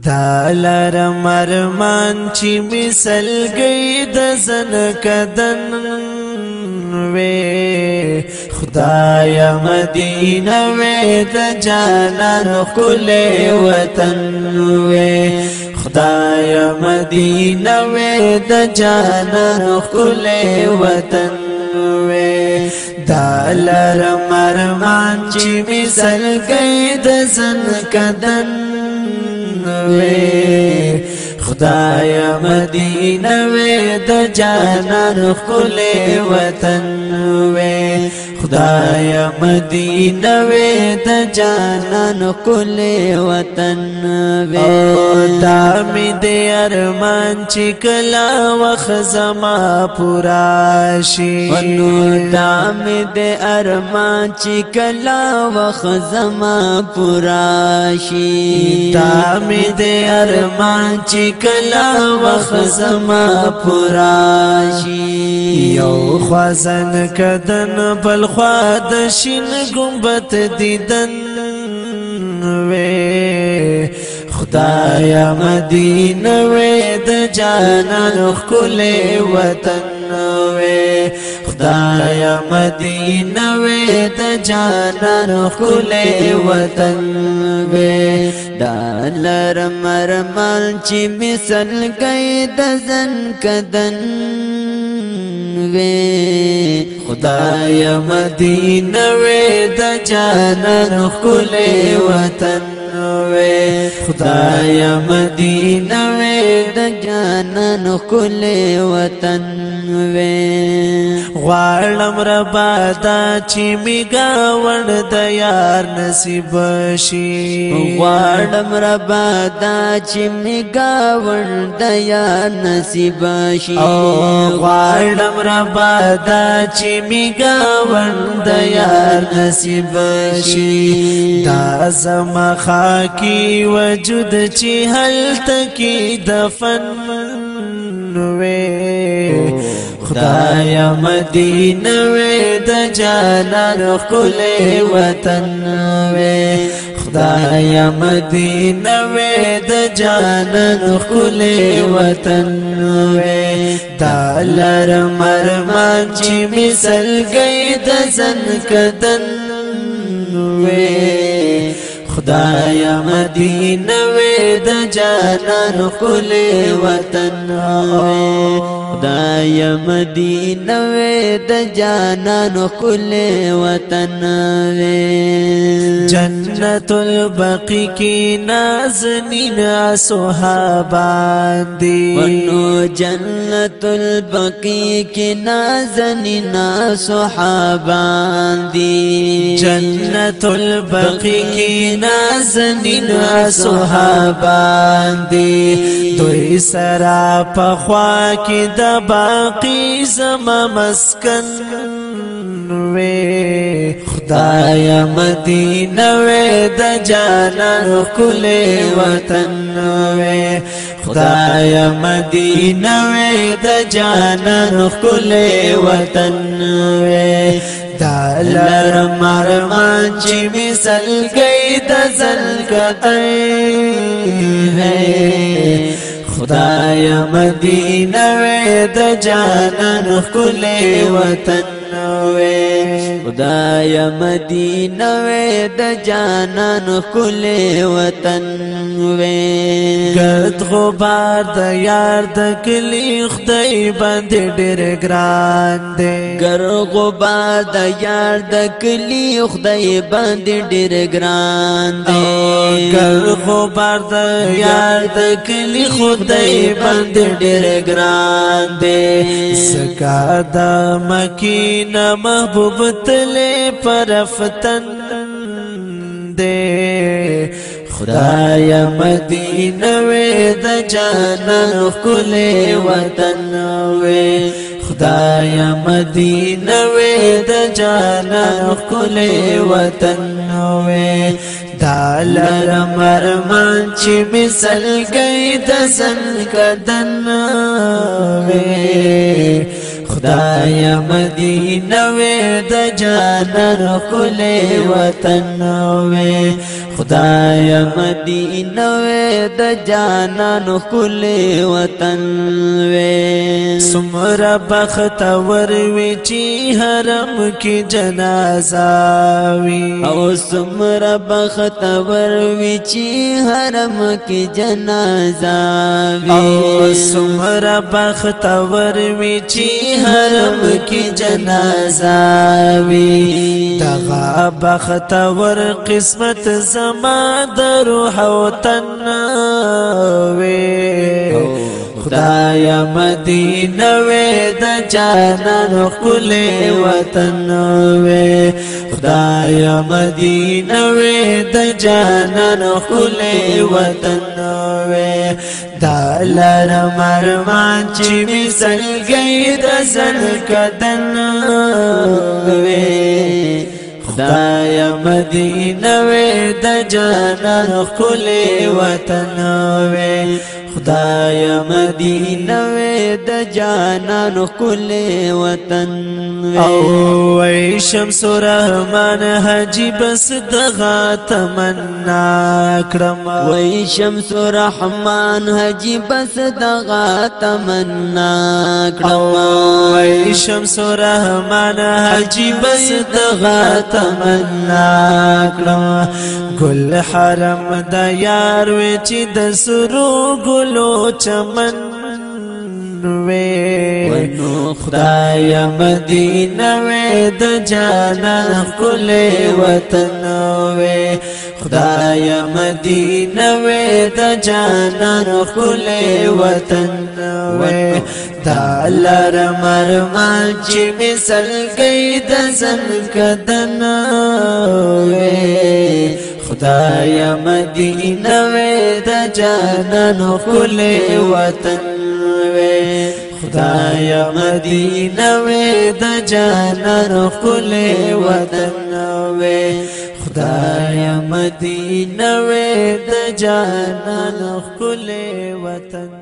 دا لرم ارمان چی مثل گئی د زن کدن وی خدای مدینه وی د جانان کل وطن وی خدای مدینه وی د جانان کل وطن وی دا لرم ارمان چی مثل گئی د زن کدن وې خدای مدینه وې د جانان خپل وطن وې خدای مدینه وې د جانان کول وطن وې دا می دې ارمان چې کلا وخ زما پورا شي نو دا می دې ارمان چې کلا وخ زما پورا شي دا می دې ارمان چې کلا وخ زما پورا شي یو خوازن کدن بل خوا د شین ګمبت دیدن وې خدایا مدینه وې د جانان خل وطن وې خدایا مدینه وې د جانان خل وطن وې دا لرم رمال چې مثل گئی د زن کدن وې خدای مدینه وې د جانان خلې وطن وې خدای مدینه وې د جانان کول وطن وې غوالم ربا دا چې می گاوند د یار نصیب شي غوالم ربا دا چې می گاوند د یار نصیب شي غوالم ربا دا چې می گاوند د یار نصیب شي دا زما خا خاکی وجود چې هل تکي دفن وې خدای مدینه وې د جانان خله وطن وې خدای مدینه وې د جانان خله وطن وې دالر مرمان چې مثال گئی د زن کدن وې خدایا مدینه وې د جانان خل وطن وې خدای مدینه وې د جانانو کل وطن وې جنت البقی کی نازنین صحابان دی ونو جنت البقی کی نازنین صحابان دی جنت البقی کی نازنین صحابان دی دوی سرا په خوا کې د دا باقی زما مسکن وی خدایا مدینه وی د جانان کل وطن وی خدایا مدینه وی د جانان کل وطن وی دا لر مرمان چی مثل گئی دا زل کتن ہے خدای مدینه د جانان خلې وطن وې خدای مدینه وې د جانان کول وطن وې ګرد غبار د یار د کلی خدای باندې ډېر ګران دې ګرد غبار د یار د کلی خدای باندې ډېر ګران دې ګرد غبار د یار د کلی خدای باندې ډېر ګران دې سکا د مکینه محبوب ته دلی پرفتن دے خدای مدینه وی د جانان کله وطن وی خدای مدینه وی د جانان کله وطن وی دالر مرمان چې مثال گئی د سن کدن خدای مدینه وې د جانر خله وطن وې ستا مدینه وې د جانانو کل وطن وې سمره بخت ور وې چې حرم کې جنازه وي او سمره بخت ور وې چې حرم کې جنازه وي او سمره بخت ور وې چې حرم کې جنازه وي دغه بخت ور قسمت زم زما دروح او تن وي خدای مدینه وې د جانانو خله وطن وې خدای مدینه وې د جانانو خله وطن وې دالر مرمان چې می سلګي د زن کدن وې خدای مدینه وې د جنت کله وطن وې خدای مدینه وې د جانان کل وطن او وې شمس الرحمن حجی بس دغه تمنا کرم وې شمس الرحمن حجی بس دغه تمنا کرم وې شمس الرحمن حجی بس دغه تمنا کرم ګل حرم د یار وې چې د سرو ګل ګلو چمن وې خدای مدینه وې د جانان خپل وطن وې خدای مدینه وې د جانان خپل وطن وې دا لار مرمان چې مثال کې د زن کدن وې تا یا مدینه وې د جانانو خل وطن وې خدایا مدینه وې د جانانو خل وطن وې خدایا مدینه وې د جانانو خل وطن